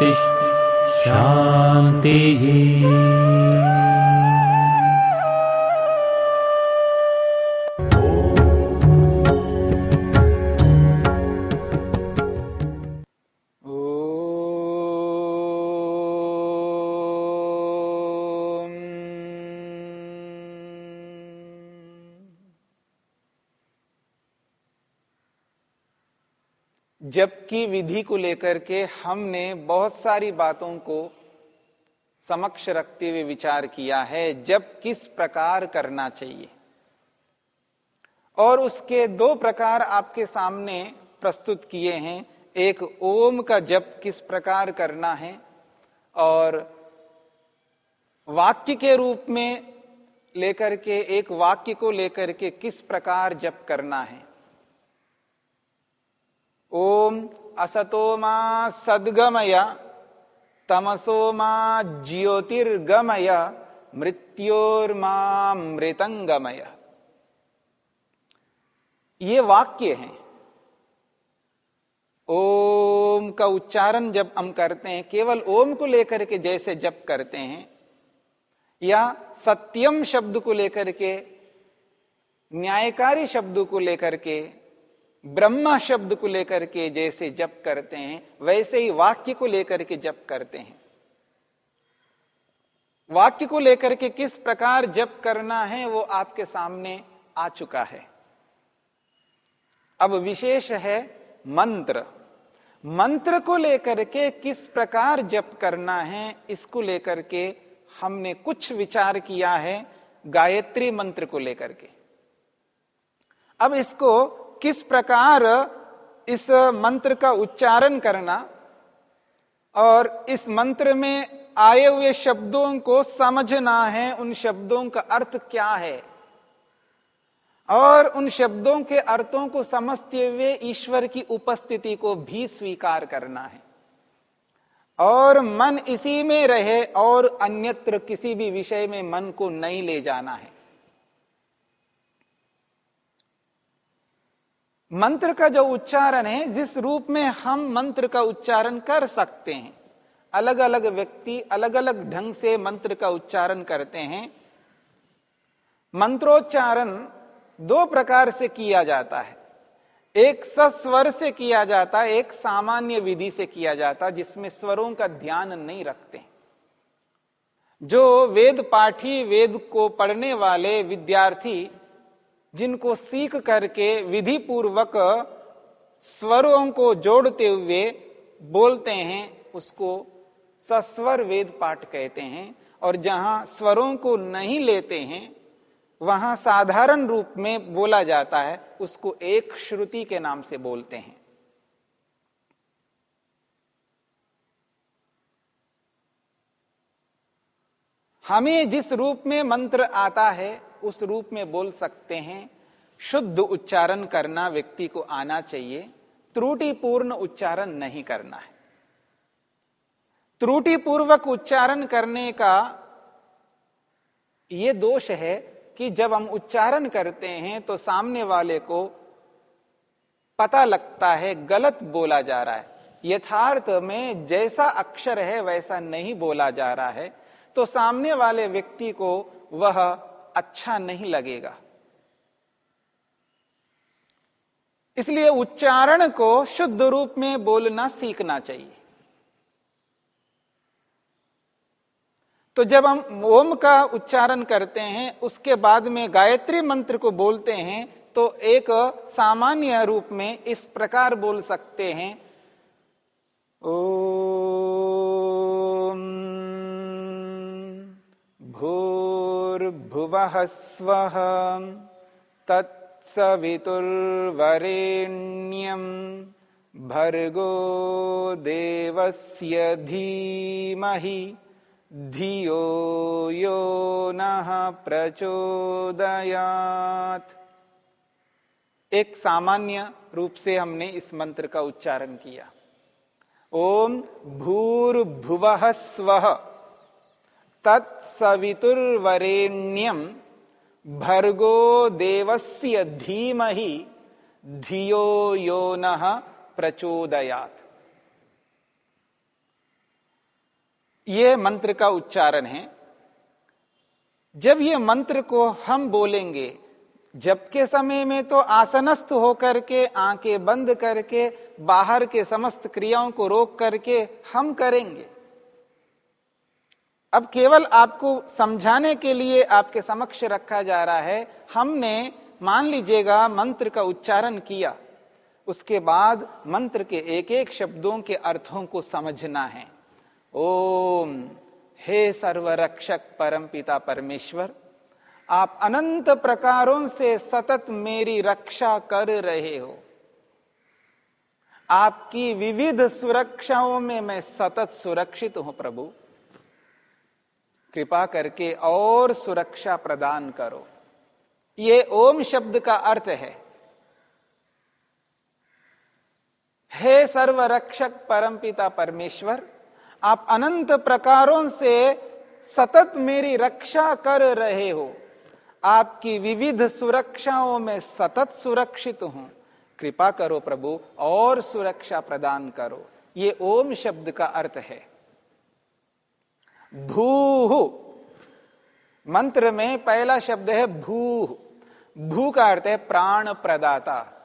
शान्तिः शान्तिः जबकि विधि को लेकर के हमने बहुत सारी बातों को समक्ष रखते हुए विचार किया है, जब किस प्रकार करना चाहिए। और उसके दो प्रकार आपके सामने प्रस्तुत किए हैं। एक, ओम का जप किस प्रकार करना है, और वाक्य के रूप में लेकर के, एक वाक्य को लेकर के किस प्रकार जप करना है। ओम असतोमा सद्गमय तमसोमा ज्योतिर्गमय मृत्योर्मा मृतंगमय। ये वाक्य हैं। ओम का उच्चारण जब हम करते हैं, केवल ओम को लेकर के जैसे जप करते हैं, या सत्यम शब्द को लेकर के, न्यायकारी शब्द को लेकर के ब्रह्मा शब्द को लेकर के जैसे जप करते हैं, वैसे ही वाक्य को लेकर के जप करते हैं। वाक्य को लेकर के किस प्रकार जप करना है, वो आपके सामने आ चुका है। अब विशेष है मंत्र। मंत्र को लेकर के किस प्रकार जप करना है, इसको लेकर के हमने कुछ विचार किया है गायत्री मंत्र को लेकर के। अब इसको किस प्रकार इस मंत्र का उच्चारण करना और इस मंत्र में आए हुए शब्दों को समझना है, उन शब्दों का अर्थ क्या है? और उन शब्दों के अर्थों को समझते हुए ईश्वर की उपस्थिति को भी स्वीकार करना है। और मन इसी में रहे और अन्यत्र किसी भी विषय में मन को नहीं ले जाना है। मंत्र का जो उच्चारण है, जिस रूप में हम मंत्र का उच्चारण कर सकते हैं अलग अलग व्यक्ति अलग अलग ढंग से मंत्र का उच्चारण करते हैं, मंत्रोच्चारण दो प्रकार से किया जाता है। एक सस्वर से किया जाता है, एक सामान्य विधि से किया जाता जिसमें स्वरों का ध्यान नहीं रखते जो वेद पाठी, वेद को पढ़ने वाले विद्यार्थी जिनको सीख करके विधि पूर्वक स्वरों को जोड़ते हुए बोलते हैं, उसको सस्वर वेद पाठ कहते हैं। और जहाँ स्वरों को नहीं लेते हैं, वहाँ साधारण रूप में बोला जाता है, उसको एक श्रुति के नाम से बोलते हैं। हमें जिस रूप में मंत्र आता है उस रूप में बोल सकते हैं, शुद्ध उच्चारण करना व्यक्ति को आना चाहिए, त्रुटिपूर्ण उच्चारण नहीं करना है। त्रुटिपूर्वक उच्चारण करने का यह दोष है कि जब हम उच्चारण करते हैं तो सामने वाले को पता लगता है, गलत बोला जा रहा है। यथार्थ में जैसा अक्षर है वैसा नहीं बोला जा रहा है तो सामने वाले व्यक्ति को वह अच्छा नहीं लगेगा। इसलिए उच्चारण को शुद्ध रूप में बोलना सीखना चाहिए। तो जब हम ओम का उच्चारण करते हैं, उसके बाद में गायत्री मंत्र को बोलते हैं तो एक सामान्य रूप में इस प्रकार बोल सकते हैं। ओम भूर्भुव स्व। तत्सवितुर्वरेण्यम भर्गो देवस्य धीमहि। धियो यो नः प्रचोदयात। एक सामान्य रूप से हमने इस मंत्र का उच्चारण किया। ओम भूर्भुव स्व। तत्सवितुर्वरेण्यम भर्गो देवस्य धीमहि धियो यो न प्रचोदयात। ये मंत्र का उच्चारण है। जब ये मंत्र को हम बोलेंगे जब के समय में तो आसनस्थ होकर के, आँखें बंद करके, बाहर के समस्त क्रियाओं को रोक करके हम करेंगे। अब केवल आपको समझाने के लिए आपके समक्ष रखा जा रहा है, हमने मान लीजिएगा मंत्र का उच्चारण किया, उसके बाद मंत्र के एक एक शब्दों के अर्थों को समझना है। ओम, हे सर्वरक्षक परम पिता परमेश्वर, आप अनंत प्रकारों से सतत मेरी रक्षा कर रहे हो। आपकी विविध सुरक्षाओं में मैं सतत सुरक्षित हूँ प्रभु। कृपा करके और सुरक्षा प्रदान करो। ये ओम शब्द का अर्थ है। हे सर्वरक्षक परमपिता परमेश्वर, आप अनंत प्रकारों से सतत मेरी रक्षा कर रहे हो। आपकी विविध सुरक्षाओं में सतत सुरक्षित हूँ। कृपा करो प्रभु, और सुरक्षा प्रदान करो। ये ओम शब्द का अर्थ है। भू। मंत्र में पहला शब्द है भू। भू का अर्थ है प्राण प्रदाता।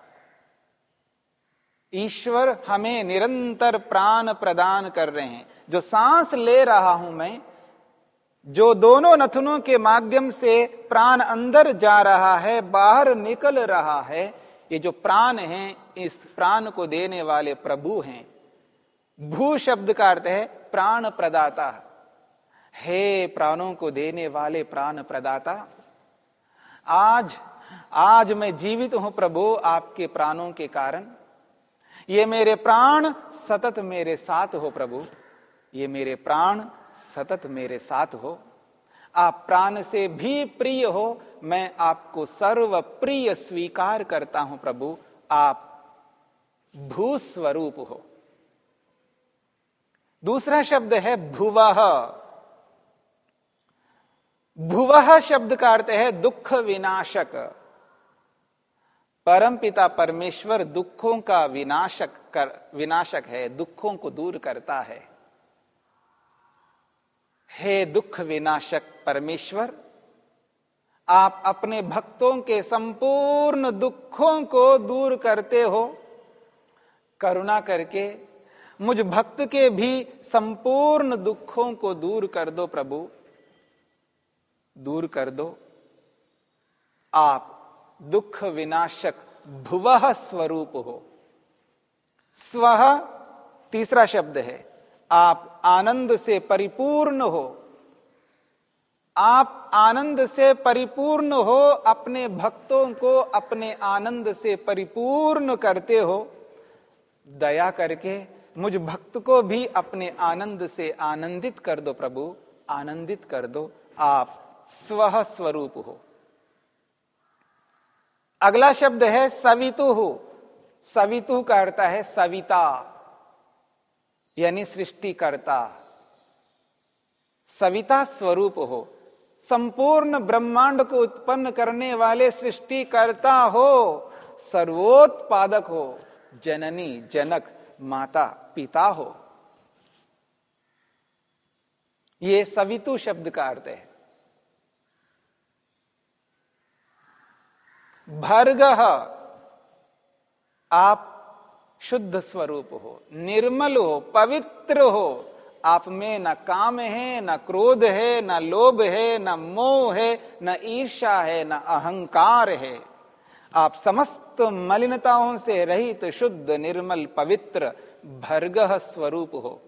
ईश्वर हमें निरंतर प्राण प्रदान कर रहे हैं। जो सांस ले रहा हूँ मैं, जो दोनों नथुनों के माध्यम से प्राण अंदर जा रहा है, बाहर निकल रहा है, ये जो प्राण है, इस प्राण को देने वाले प्रभु हैं। भू शब्द का अर्थ है प्राण प्रदाता। प्राणों को देने वाले प्राण प्रदाता, आज आज मैं जीवित हूँ प्रभु आपके प्राणों के कारण। ये मेरे प्राण सतत मेरे साथ हो प्रभु। ये मेरे प्राण सतत मेरे साथ हो। आप प्राण से भी प्रिय हो, मैं आपको सर्व प्रिय स्वीकार करता हूँ प्रभु। आप भूस्वरूप हो। दूसरा शब्द है भुवह भुवह शब्द का अर्थ है दुख विनाशक। परम पिता परमेश्वर दुखों का विनाशक कर, विनाशक है, दुखों को दूर करता है। हे दुख विनाशक परमेश्वर, आप अपने भक्तों के संपूर्ण दुखों को दूर करते हो। करुणा करके मुझ भक्त के भी संपूर्ण दुखों को दूर कर दो प्रभु। दूर कर दो। आप दुख विनाशक भुव स्वरूप हो। स्व तीसरा शब्द है। आप आनंद से परिपूर्ण हो। आप आनंद से परिपूर्ण हो, अपने भक्तों को अपने आनंद से परिपूर्ण करते हो। दया करके मुझ भक्त को भी अपने आनंद से आनंदित कर दो प्रभु। आनंदित कर दो। आप स्व स्वरूप। हो अगला शब्द है सवितु। हो सवितु का अर्थ है सविता, यानी सृष्टिकर्ता। सविता स्वरूप हो। संपूर्ण ब्रह्मांड को उत्पन्न करने वाले सृष्टिकर्ता हो। सर्वोत्पादक हो। जननी, जनक, माता, पिता हो। ये सवितु शब्द का अर्थ है। भर्ग। आप शुद्ध स्वरूप हो, निर्मल हो, पवित्र हो। आप में न काम है, न क्रोध है, न लोभ है, न मोह है, न ईर्षा है, न अहंकार है। आप समस्त मलिनताओं से रहित, शुद्ध, निर्मल, पवित्र, भर्ग स्वरूप हो।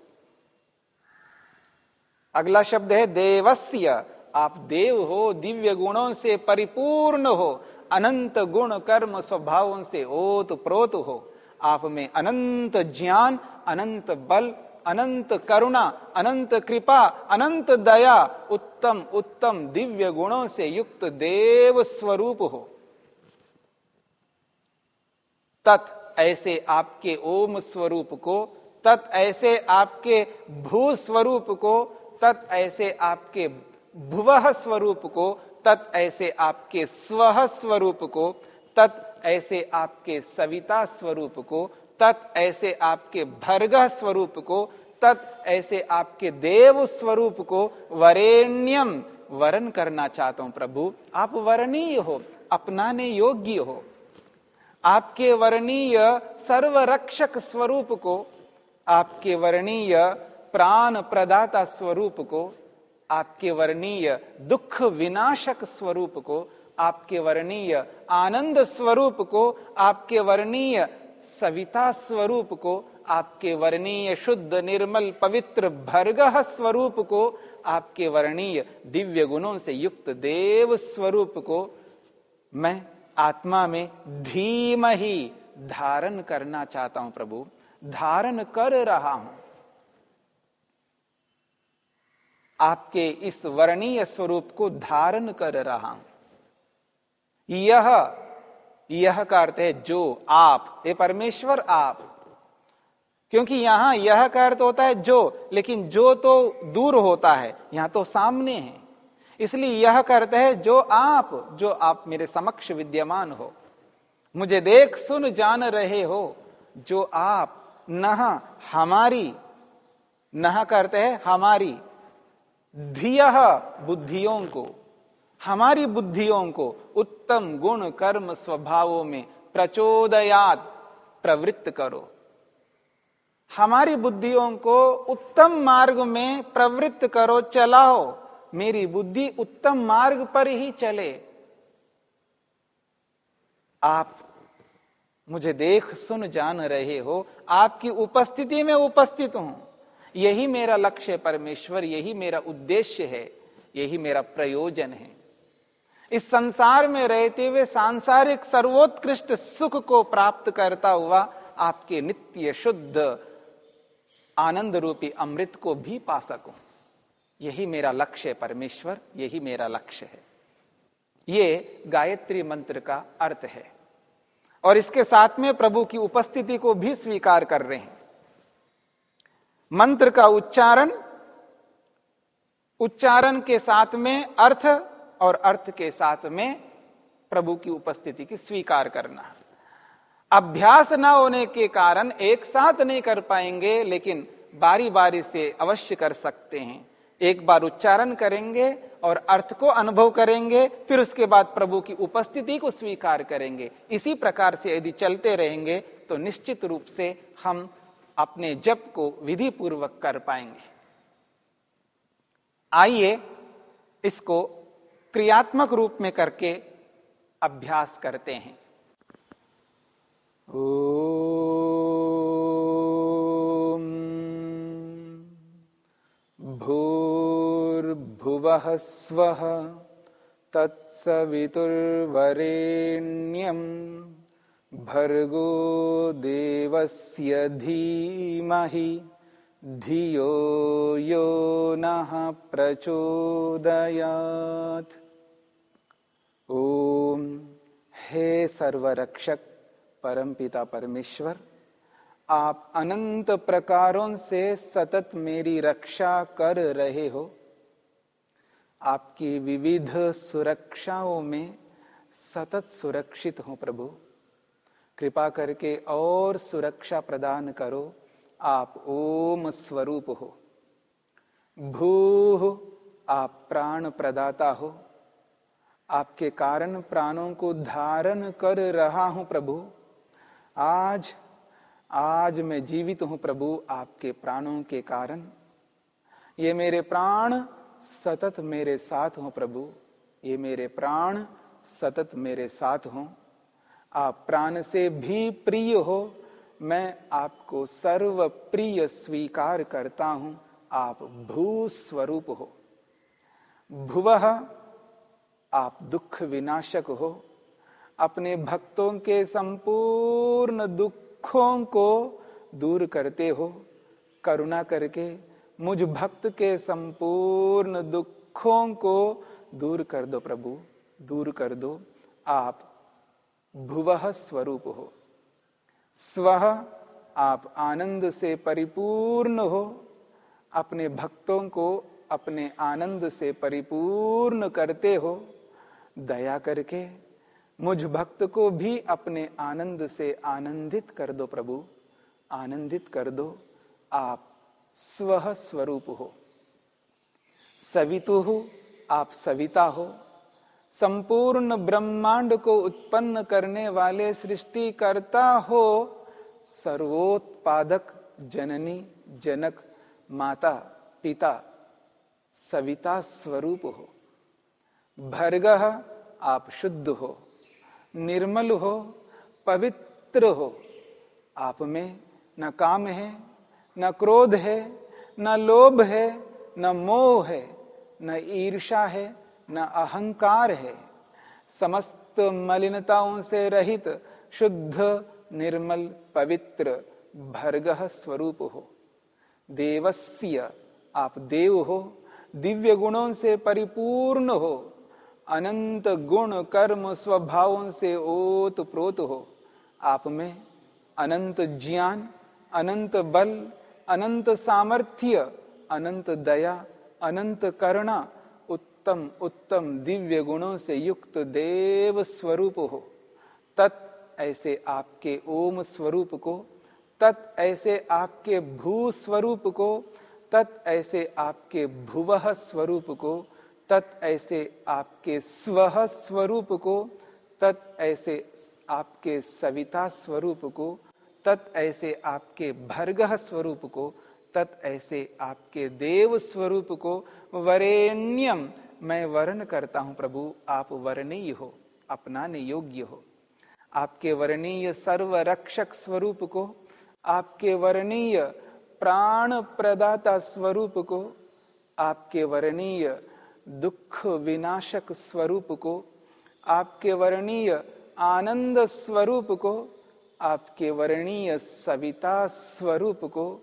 अगला शब्द है देवस्य। आप देव हो, दिव्य गुणों से परिपूर्ण हो, अनंत गुण कर्म स्वभावों से ओत प्रोत हो। आप में अनंत ज्ञान, अनंत बल, अनंत करुणा, अनंत कृपा, अनंत दया, उत्तम उत्तम दिव्य गुणों से युक्त देव स्वरूप हो। तत् ऐसे आपके ओम स्वरूप को, तत् ऐसे आपके भू स्वरूप को, तत् ऐसे आपके भुव स्वरूप को, तत् ऐसे आपके स्व स्वरूप को, तत् ऐसे आपके सविता स्वरूप को, तत् ऐसे आपके भर्ग स्वरूप को, तत् ऐसे आपके देव स्वरूप को वरेण्यम वरण करना चाहता हूँ प्रभु। आप वरणीय हो, अपनाने योग्य हो। आपके वर्णीय सर्वरक्षक स्वरूप को, आपके वर्णीय प्राण प्रदाता स्वरूप को आपके वर्णीय दुख विनाशक स्वरूप को, आपके वर्णीय आनंद स्वरूप को, आपके वर्णीय सविता स्वरूप को, आपके वर्णीय शुद्ध निर्मल पवित्र भर्ग स्वरूप को, आपके वर्णीय दिव्य गुणों से युक्त देव स्वरूप को मैं आत्मा में धीम ही धारण करना चाहता हूँ प्रभु, धारण कर रहा हूँ। आपके इस वर्णीय स्वरूप को धारण कर रहा हूँ। यह यह का अर्थ है जो आप ये परमेश्वर आप। क्योंकि यहाँ यह का अर्थ होता है जो, लेकिन जो तो दूर होता है, यहाँ तो सामने है। इसलिए यह करते हैं जो आप जो आप मेरे समक्ष विद्यमान हो। मुझे देख, सुन, जान रहे हो, जो आप, नह, हमारी, नह करते हैं हमारी। धिय बुद्धियों को हमारी बुद्धियों को उत्तम गुण कर्म स्वभावों में प्रचोदयात प्रवृत्त करो। हमारी बुद्धियों को उत्तम मार्ग में प्रवृत्त करो, चलाओ। मेरी बुद्धि उत्तम मार्ग पर ही चले। आप मुझे देख सुन जान रहे हो, आपकी उपस्थिति में उपस्थित हूँ। यही मेरा लक्ष्य परमेश्वर, यही मेरा उद्देश्य है, यही मेरा प्रयोजन है। इस संसार में रहते हुए सांसारिक सर्वोत्कृष्ट सुख को प्राप्त करता हुआ आपके नित्य शुद्ध आनंद रूपी अमृत को भी पा सकूँ। यही मेरा लक्ष्य है परमेश्वर, यही मेरा लक्ष्य है। ये गायत्री मंत्र का अर्थ है। और इसके साथ में प्रभु की उपस्थिति को भी स्वीकार कर रहे हैं। मंत्र का उच्चारण उच्चारण के साथ में अर्थ और अर्थ के साथ में प्रभु की उपस्थिति की स्वीकार करना। अभ्यास न होने के कारण एक साथ नहीं कर पाएँगे, लेकिन बारी बारी से अवश्य कर सकते हैं। एक बार उच्चारण करेंगे और अर्थ को अनुभव करेंगे, फिर उसके बाद प्रभु की उपस्थिति को स्वीकार करेंगे। इसी प्रकार से यदि चलते रहेंगे तो निश्चित रूप से हम अपने जप को विधि पूर्वक कर पाएँगे। आइए इसको क्रियात्मक रूप में करके अभ्यास करते हैं। भूर्भुवः स्वः तत्सवितुर्वरेण्यम् भर्गो देवस्य धीमहि, धियो यो नः प्रचोदयात्। ओम हे सर्वरक्षक परमपिता परमेश्वर, आप अनंत प्रकारों से सतत मेरी रक्षा कर रहे हो। आपकी विविध सुरक्षाओं में सतत सुरक्षित हो प्रभु। कृपा करके और सुरक्षा प्रदान करो। आप ओम स्वरूप हो। भू आप प्राण प्रदाता हो। आपके कारण प्राणों को धारण कर रहा हूँ प्रभु। आज आज मैं जीवित हूँ प्रभु आपके प्राणों के कारण। ये मेरे प्राण सतत मेरे साथ हो प्रभु। ये मेरे प्राण सतत मेरे साथ हो। आप प्राण से भी प्रिय हो, मैं आपको सर्व प्रिय स्वीकार करता हूँ, आप भू स्वरूप हो। भुव, आप दुख विनाशक हो। अपने भक्तों के संपूर्ण दुखों को दूर करते हो। करुणा करके मुझ भक्त के संपूर्ण दुखों को दूर कर दो प्रभु, दूर कर दो। आप भुव स्वरूप। हो स्व आप आनंद से परिपूर्ण हो, अपने भक्तों को अपने आनंद से परिपूर्ण करते हो, दया करके मुझ भक्त को भी अपने आनंद से आनंदित कर दो प्रभु, आनंदित कर दो, आप स्व स्वरूप हो। सवितु हो आप सविता हो संपूर्ण ब्रह्मांड को उत्पन्न करने वाले सृष्टि सृष्टिकर्ता हो सर्वोत्पादक, जननी, जनक, माता, पिता, सविता स्वरूप हो। भर्ग आप शुद्ध हो, निर्मल हो, पवित्र हो। आप में न काम है, न क्रोध है, न लोभ है, न मोह है, न ईर्षा है न अहंकार है। समस्त मलिनताओं से रहित शुद्ध, निर्मल, पवित्र, भर्ग स्वरूप हो। देवस्य आप देव हो, दिव्य गुणों से परिपूर्ण हो, अनंत गुण, कर्म, स्वभावों से ओत प्रोत हो। आप में अनंत ज्ञान, अनंत बल, अनंत सामर्थ्य, अनंत दया, अनंत करुणा उत्तम उत्तम दिव्य गुणों से युक्त देव स्वरूप हो। तत् ऐसे आपके ओम स्वरूप को, तत् ऐसे आपके भू स्वरूप को, तत् ऐसे आपके भुव स्वरूप को, तत् ऐसे आपके स्व स्वरूप को, तत् ऐसे आपके सविता स्वरूप को, तत् ऐसे आपके भर्ग स्वरूप को, तत् ऐसे आपके देव स्वरूप को, वरेण्यम मैं वर्ण करता हूँ प्रभु, आप वर्णीय हो, अपनाने योग्य हो। आपके वर्णीय सर्व रक्षक स्वरूप को, आपके वर्णीय प्राण प्रदाता स्वरूप को, आपके वर्णीय दुख विनाशक स्वरूप को, आपके वर्णीय आनंद स्वरूप को, आपके वर्णीय सविता स्वरूप को,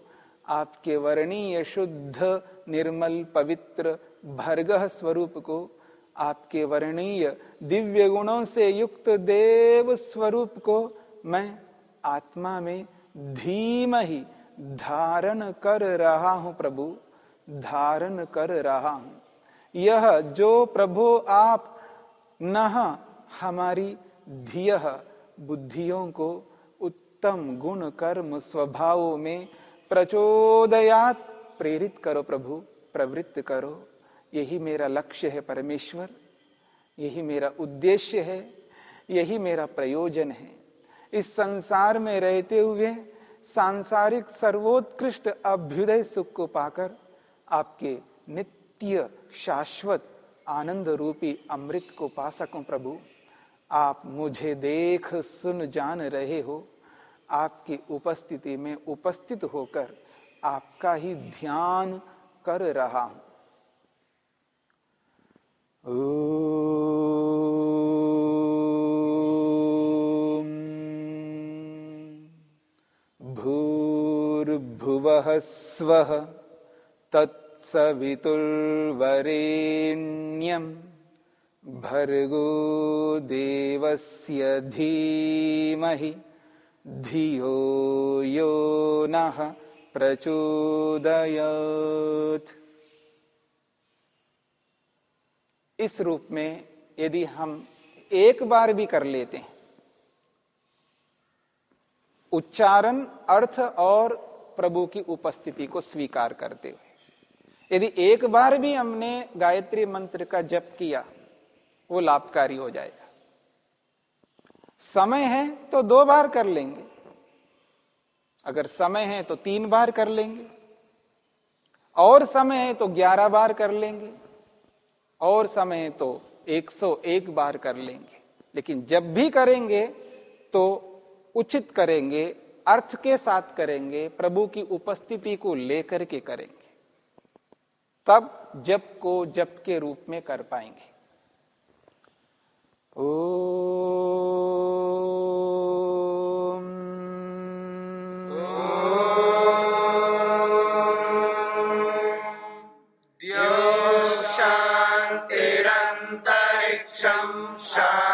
आपके वर्णीय शुद्ध निर्मल पवित्र भर्ग स्वरूप को आपके वर्णीय दिव्य गुणों से युक्त देव स्वरूप को मैं आत्मा में धीम ही धारण कर रहा हूँ प्रभु, धारण कर रहा हूँ। यह जो प्रभु आप न हमारी धिय बुद्धियों को उत्तम गुण कर्म स्वभावों में प्रचोदयात, प्रेरित करो प्रभु, प्रवृत्त करो। यही मेरा लक्ष्य है परमेश्वर, यही मेरा उद्देश्य है, यही मेरा प्रयोजन है। इस संसार में रहते हुए सांसारिक सर्वोत्कृष्ट अभ्युदय सुख को पाकर आपके नित्य शाश्वत आनंद रूपी अमृत को पा सकूँ प्रभु। आप मुझे देख सुन जान रहे हो। आपकी उपस्थिति में उपस्थित होकर आपका ही ध्यान कर रहा हूँ। भूर्भुव स्व तत्सवितुर्वरेण्यम भर्गो देवस्य धीमहि धियो यो नः प्रचोदयत् इस रूप में यदि हम एक बार भी कर लेते हैं, उच्चारण, अर्थ और प्रभु की उपस्थिति को स्वीकार करते हुए, यदि एक बार भी हमने गायत्री मंत्र का जप किया, वो लाभकारी हो जाएगा। समय है तो दो बार कर लेंगे। अगर समय है तो तीन बार कर लेंगे। और समय है तो ग्यारह बार कर लेंगे। और समय तो 101 बार कर लेंगे। लेकिन जब भी करेंगे तो उचित करेंगे, अर्थ के साथ करेंगे, प्रभु की उपस्थिति को लेकर के करेंगे। तब जप को जप के रूप में कर पाएँगे। ओ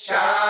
Shah.